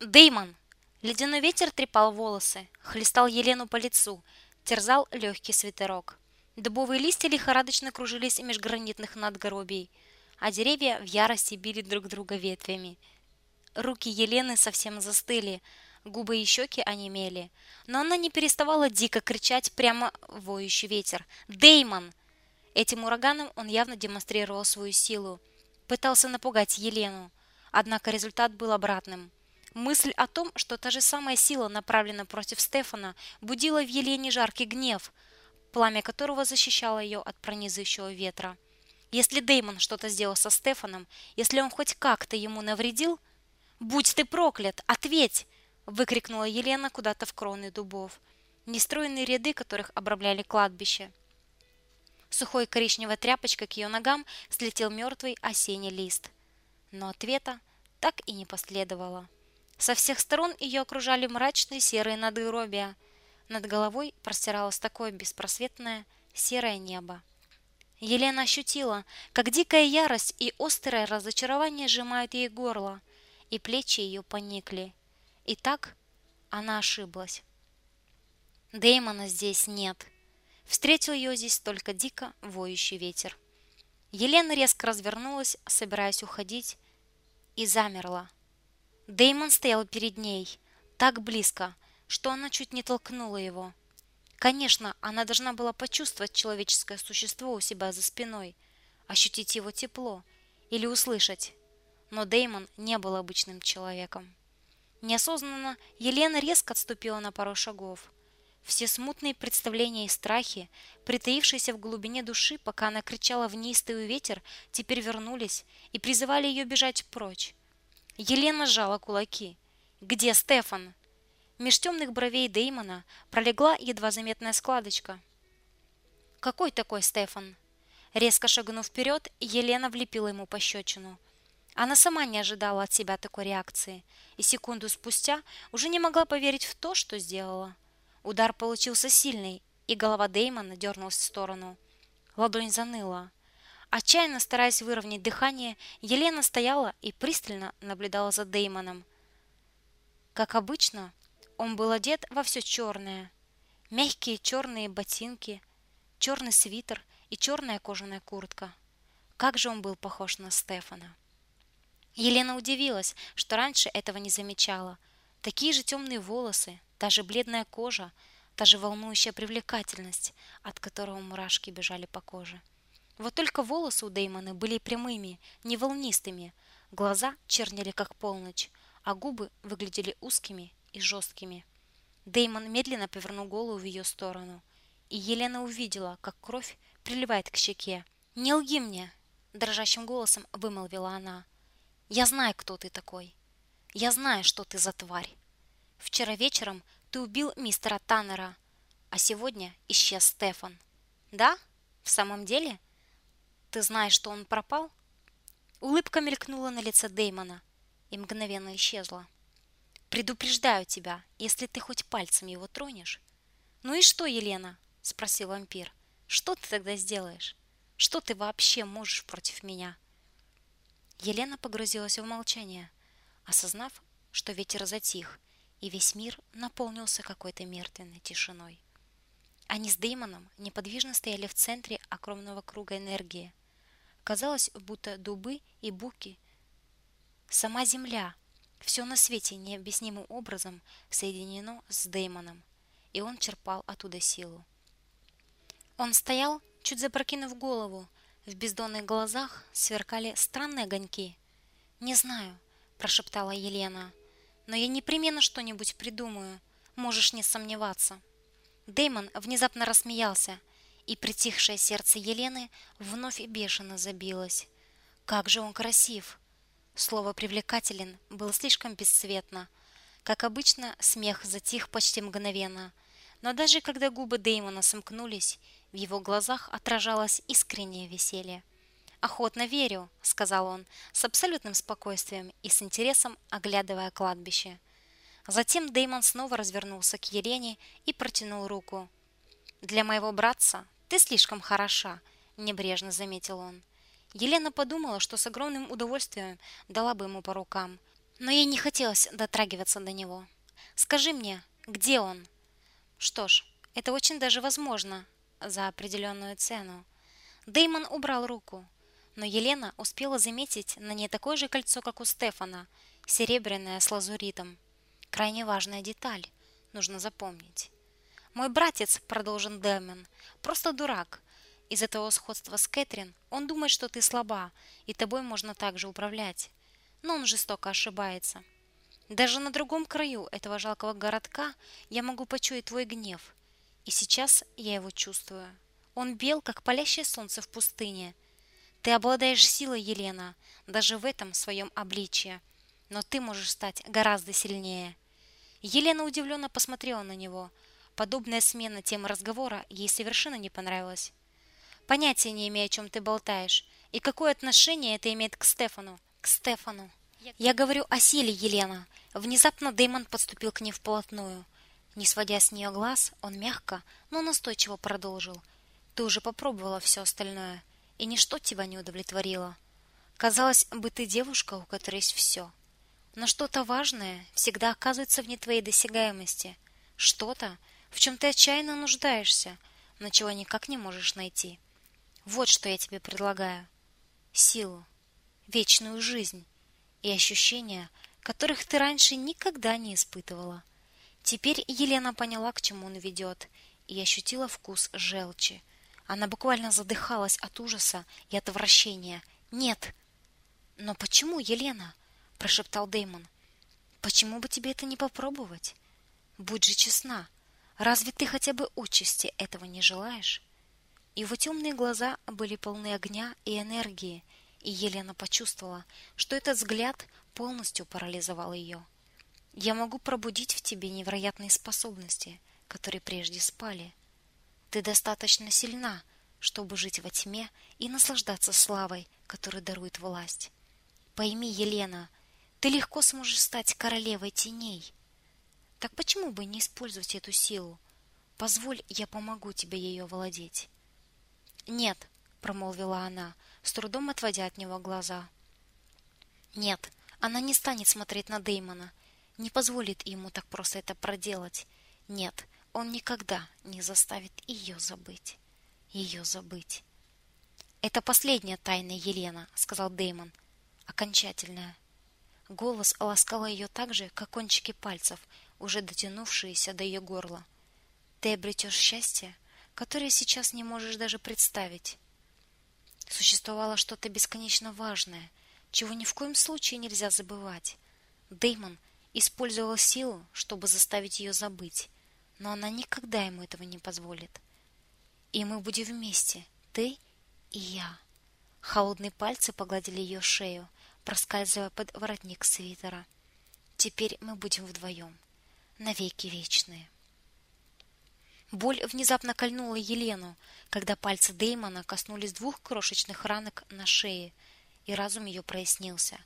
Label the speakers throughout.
Speaker 1: Деймон! Ледяной ветер трепал волосы, хлестал Елену по лицу, терзал легкий свитерок. Дубовые листья лихорадочно кружились меж гранитных надгробий, а деревья в ярости били друг друга ветвями. Руки Елены совсем застыли, губы и щеки онемели, но она не переставала дико кричать прямо воющий ветер. «Деймон!» Этим ураганом он явно демонстрировал свою силу, пытался напугать Елену, однако результат был обратным. Мысль о том, что та же самая сила направлена против Стефана, будила в Елене жаркий гнев, пламя которого защищало ее от пронизывающего ветра. Если Деймон что-то сделал со Стефаном, если он хоть как-то ему навредил, будь ты проклят, ответь, выкрикнула Елена куда-то в кроны дубов, нестроенные ряды которых обрамляли кладбище. Сухой коричневой тряпочкой к ее ногам слетел мертвый осенний лист. Но ответа так и не последовало. Со всех сторон ее окружали мрачные серые надгробия. Над головой простиралось такое беспросветное серое небо. Елена ощутила, как дикая ярость и острое разочарование сжимают ей горло, и плечи ее поникли. И так она ошиблась. Дэймона здесь нет. Встретил ее здесь только дико воющий ветер. Елена резко развернулась, собираясь уходить, и замерла. Дэймон стоял перед ней, так близко, что она чуть не толкнула его. Конечно, она должна была почувствовать человеческое существо у себя за спиной, ощутить его тепло или услышать. Но Дэймон не был обычным человеком. Неосознанно Елена резко отступила на пару шагов. Все смутные представления и страхи, притаившиеся в глубине души, пока она кричала в неистовый ветер, теперь вернулись и призывали ее бежать прочь. Елена сжала кулаки. «Где Стефан?» Меж темных бровей Деймона пролегла едва заметная складочка. «Какой такой Стефан?» Резко шагнув вперед, Елена влепила ему пощечину. Она сама не ожидала от себя такой реакции и секунду спустя уже не могла поверить в то, что сделала. Удар получился сильный, и голова Деймона дернулась в сторону. Ладонь заныла. Отчаянно стараясь выровнять дыхание, Елена стояла и пристально наблюдала за Деймоном. Как обычно, он был одет во все черное. Мягкие черные ботинки, черный свитер и черная кожаная куртка. Как же он был похож на Стефана. Елена удивилась, что раньше этого не замечала. Такие же темные волосы, та же бледная кожа, та же волнующая привлекательность, от которого мурашки бежали по коже. Вот только волосы у Дэймона были прямыми, не волнистыми, глаза чернели как полночь, а губы выглядели узкими и жесткими. Дэймон медленно повернул голову в ее сторону, и Елена увидела, как кровь приливает к щеке. «Не лги мне!» – дрожащим голосом вымолвила она – я знаю, кто ты такой. Я знаю, что ты за тварь. Вчера вечером ты убил мистера Таннера, а сегодня исчез Стефан. Да? В самом деле? Ты знаешь, что он пропал? Улыбка мелькнула на лице Дэймона и мгновенно исчезла. Предупреждаю тебя, если ты хоть пальцем его тронешь. Ну и что, Елена? спросил вампир. Что ты тогда сделаешь? Что ты вообще можешь против меня? Елена погрузилась в молчание, осознав, что ветер затих, и весь мир наполнился какой-то мертвенной тишиной. Они с Деймоном неподвижно стояли в центре огромного круга энергии. Казалось, будто дубы и буки, сама земля, все на свете необъяснимым образом соединено с Деймоном, и он черпал оттуда силу. Он стоял, чуть запрокинув голову, в бездонных глазах сверкали странные огоньки. «Не знаю», – прошептала Елена, – «но я непременно что-нибудь придумаю, можешь не сомневаться». Дэймон внезапно рассмеялся, и притихшее сердце Елены вновь бешено забилось. Как же он красив! Слово «привлекателен» было слишком бесцветно. Как обычно, смех затих почти мгновенно. Но даже когда губы Дэймона сомкнулись, в его глазах отражалось искреннее веселье. «Охотно верю», — сказал он, с абсолютным спокойствием и с интересом оглядывая кладбище. Затем Дэймон снова развернулся к Елене и протянул руку. «Для моего братца ты слишком хороша», — небрежно заметил он. Елена подумала, что с огромным удовольствием дала бы ему по рукам, Но ей не хотелось дотрагиваться до него. «Скажи мне, где он?» «Что ж, это очень даже возможно за определенную цену». Деймон убрал руку, но Елена успела заметить на ней такое же кольцо, как у Стефана, серебряное с лазуритом. Крайне важная деталь, нужно запомнить. «Мой братец», — продолжил Деймон, — «просто дурак. Из-за того сходства с Кэтрин он думает, что ты слаба, и тобой можно также управлять. Но он жестоко ошибается. Даже на другом краю этого жалкого городка я могу почуять твой гнев. И сейчас я его чувствую. Он бел, как палящее солнце в пустыне. Ты обладаешь силой, Елена, даже в этом своем обличье. Но ты можешь стать гораздо сильнее. Елена удивленно посмотрела на него. Подобная смена темы разговора ей совершенно не понравилась. Понятия не имею, о чем ты болтаешь. И какое отношение это имеет к Стефану? К Стефану. Я говорю о силе, Елена. Внезапно Дэймон подступил к ней вплотную. Не сводя с нее глаз, он мягко, но настойчиво продолжил. Ты уже попробовала все остальное, и ничто тебя не удовлетворило. Казалось бы, ты девушка, у которой есть все. Но что-то важное всегда оказывается вне твоей досягаемости. Что-то, в чем ты отчаянно нуждаешься, но чего никак не можешь найти. Вот что я тебе предлагаю. Силу, вечную жизнь и ощущения, которых ты раньше никогда не испытывала. Теперь Елена поняла, к чему он ведет, и ощутила вкус желчи. Она буквально задыхалась от ужаса и отвращения. Нет. Но почему, Елена? прошептал Дэймон. Почему бы тебе это не попробовать? Будь же честна. Разве ты хотя бы участи этого не желаешь? Его темные глаза были полны огня и энергии, и Елена почувствовала, что этот взгляд полностью парализовал ее. Я могу пробудить в тебе невероятные способности, которые прежде спали. Ты достаточно сильна, чтобы жить во тьме и наслаждаться славой, которую дарует власть. Пойми, Елена, ты легко сможешь стать королевой теней. Так почему бы не использовать эту силу? Позволь, я помогу тебе ее владеть. Нет, промолвила она, с трудом отводя от него глаза. Нет, она не станет смотреть на Деймона, не позволит ему так просто это проделать. Нет, он никогда не заставит ее забыть. Ее забыть. Это последняя тайна Елена, сказал Деймон. Окончательная. Голос ласкал ее так же, как кончики пальцев, уже дотянувшиеся до ее горла. Ты обретешь счастье, которые сейчас не можешь даже представить. Существовало что-то бесконечно важное, чего ни в коем случае нельзя забывать. Деймон использовал силу, чтобы заставить ее забыть, но она никогда ему этого не позволит. И мы будем вместе, ты и я. Холодные пальцы погладили ее шею, проскальзывая под воротник свитера. Теперь мы будем вдвоем, навеки вечные. Боль внезапно кольнула Елену, когда пальцы Деймона коснулись двух крошечных ранок на шее, и разум ее прояснился.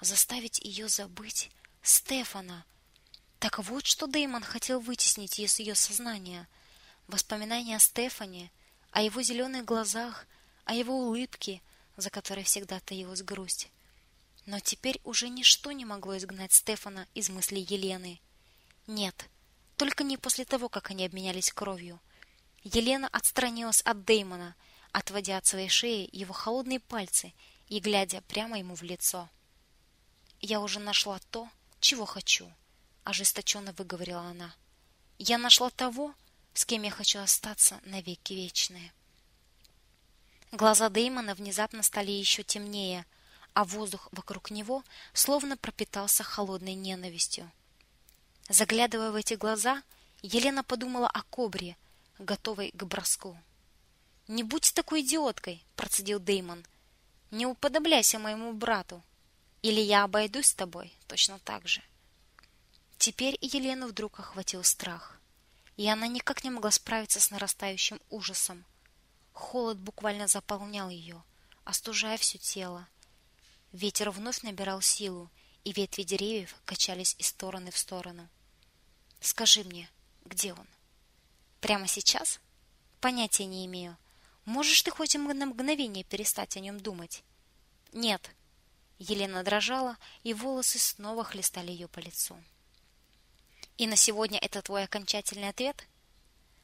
Speaker 1: Заставить ее забыть Стефана. Так вот, что Деймон хотел вытеснить из ее сознания. Воспоминания о Стефане, о его зеленых глазах, о его улыбке, за которой всегда таилась грусть. Но теперь уже ничто не могло изгнать Стефана из мыслей Елены. Нет, только не после того, как они обменялись кровью. Елена отстранилась от Деймона, отводя от своей шеи его холодные пальцы и глядя прямо ему в лицо. Я уже нашла то, чего хочу, ожесточенно выговорила она. Я нашла того, с кем я хочу остаться навеки вечные. Глаза Деймона внезапно стали еще темнее, а воздух вокруг него словно пропитался холодной ненавистью. Заглядывая в эти глаза, Елена подумала о кобре, готовой к броску. Не будь такой идиоткой, процедил Деймон. Не уподобляйся моему брату, или я обойдусь с тобой точно так же. Теперь Елену вдруг охватил страх, и она никак не могла справиться с нарастающим ужасом. Холод буквально заполнял ее, остужая все тело. Ветер вновь набирал силу, и ветви деревьев качались из стороны в сторону. Скажи мне, где он? Прямо сейчас? Понятия не имею. Можешь ты хоть на мгновение перестать о нем думать? Нет. Елена дрожала, и волосы снова хлестали ее по лицу. И на сегодня это твой окончательный ответ?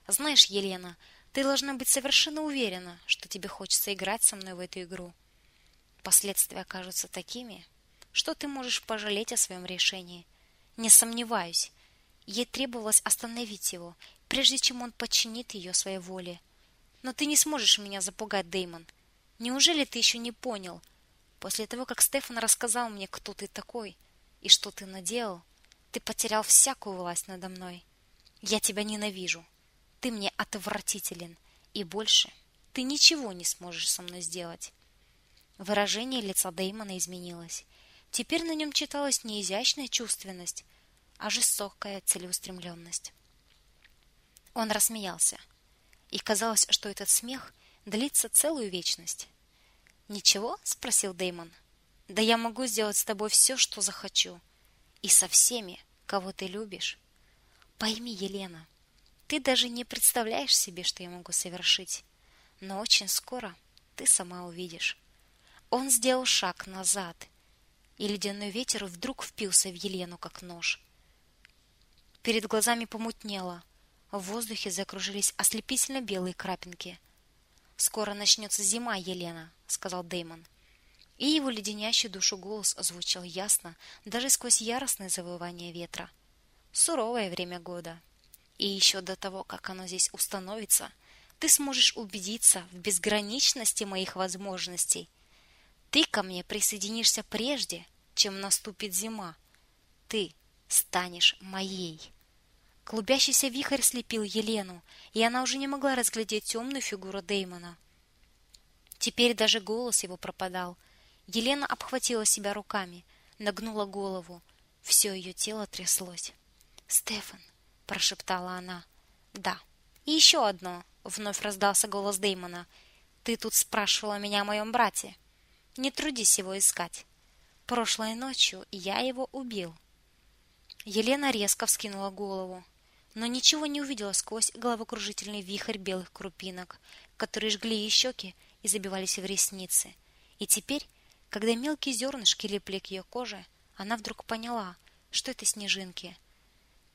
Speaker 1: Знаешь, Елена, ты должна быть совершенно уверена, что тебе хочется играть со мной в эту игру. Последствия окажутся такими, что ты можешь пожалеть о своем решении. Не сомневаюсь. Ей требовалось остановить его, прежде чем он подчинит ее своей воле. Но ты не сможешь меня запугать, Дэймон. Неужели ты еще не понял? После того, как Стефан рассказал мне, кто ты такой и что ты наделал, ты потерял всякую власть надо мной. Я тебя ненавижу. Ты мне отвратителен, и больше ты ничего не сможешь со мной сделать. Выражение лица Дэймона изменилось. Теперь на нем читалась не изящная чувственность, а жестокая целеустремленность. Он рассмеялся, и казалось, что этот смех длится целую вечность. "Ничего?" спросил Дэймон. "Да я могу сделать с тобой все, что захочу, и со всеми, кого ты любишь. Пойми, Елена, ты даже не представляешь себе, что я могу совершить, но очень скоро ты сама увидишь". Он сделал шаг назад, и ледяной ветер вдруг впился в Елену как нож. Перед глазами помутнело, в воздухе закружились ослепительно белые крапинки. Скоро начнется зима, Елена, сказал Дэймон. И его леденящий душу голос звучал ясно, даже сквозь яростное завывание ветра. Суровое время года. И еще до того, как оно здесь установится, ты сможешь убедиться в безграничности моих возможностей. Ты ко мне присоединишься прежде, чем наступит зима. Ты станешь моей. Клубящийся вихрь слепил Елену, и она уже не могла разглядеть темную фигуру Дэймона. Теперь даже голос его пропадал. Елена обхватила себя руками, нагнула голову. Все ее тело тряслось. "Стефан", прошептала она. "Да. И еще одно", вновь раздался голос Дэймона. "Ты тут спрашивала меня о моем брате. Не трудись его искать. Прошлой ночью я его убил". Елена резко вскинула голову но ничего не увидела сквозь головокружительный вихрь белых крупинок, которые жгли ей щеки и забивались в ресницы. И теперь, когда мелкие зернышки липли к ее коже, она вдруг поняла, что это снежинки.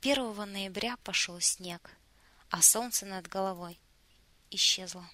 Speaker 1: 1 ноября пошел снег, а солнце над головой исчезло.